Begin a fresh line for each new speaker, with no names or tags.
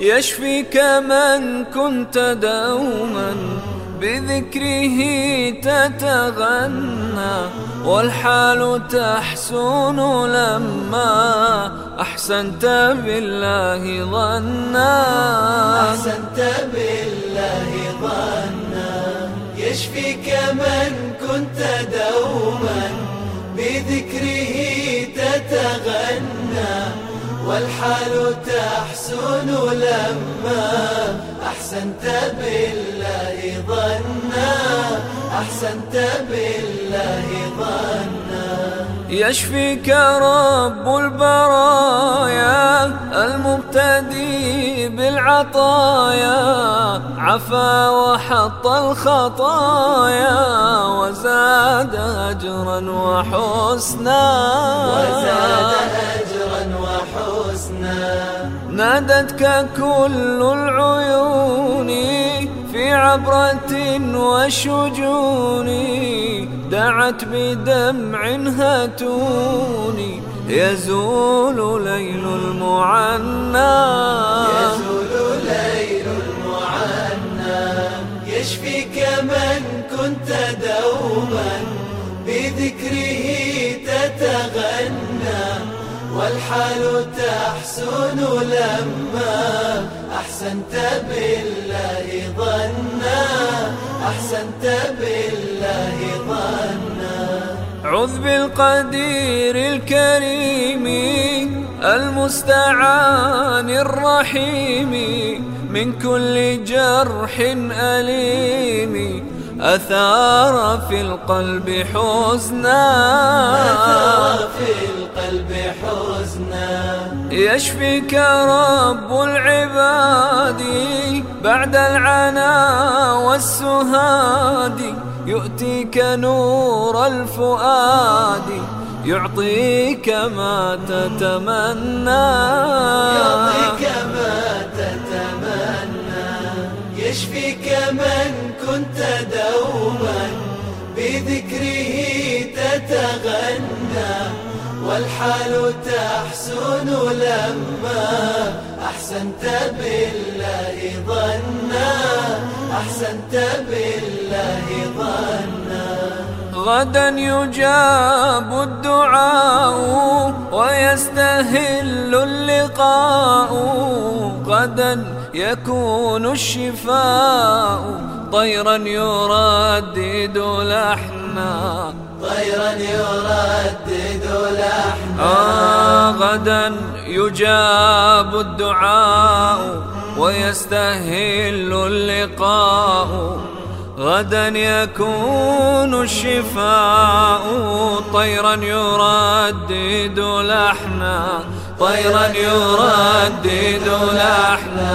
يشفيك من كنت دوما. بذكره تتغنى والحال تحسن لما أحسنت بالله ظنا.
أحسنت بالله ظنا. يشفيك من كنت دوما بذكره والحال تحسن لما أحسنت بالله ظنا أحسنت بالله ظنا.
يشفيك رب البرايا المبتدي بالعطايا عفا وحط الخطايا وزاد أجرا وحسنا.
وزاد أجرا وحسنا
نادتك كل العيون في عبرة وشجون. دعت بدمع هاتوني يزول ليل المعنى.
يزول ليل المعنى. يشفيك من كنت دوما بذكره والحال تحسن لما أحسنت بالله ظنا أحسنت بالله ظنا.
عذ بالقدير الكريم المستعان الرحيم من كل جرح أليم أثار في القلب حزنا.
حزنا
يشفيك رب العباد بعد العنا والسهاد. يؤتيك نور الفؤاد يعطيك ما تتمنى.
يعطيك ما تتمنى. يشفيك من كنت دوما بذكره والحال تحسن لما أحسنت بالله ظنا. أحسنت بالله ظنا.
غدا يجاب الدعاء ويستهل اللقاء. غدا يكون الشفاء. طيرا يردد لحنا.
طيرا يردد لحنا
آه غدا يجاب الدعاء ويستهل اللقاء. غدا يكون الشفاء طيرا يردد لحنا طيرا يردد لحنا.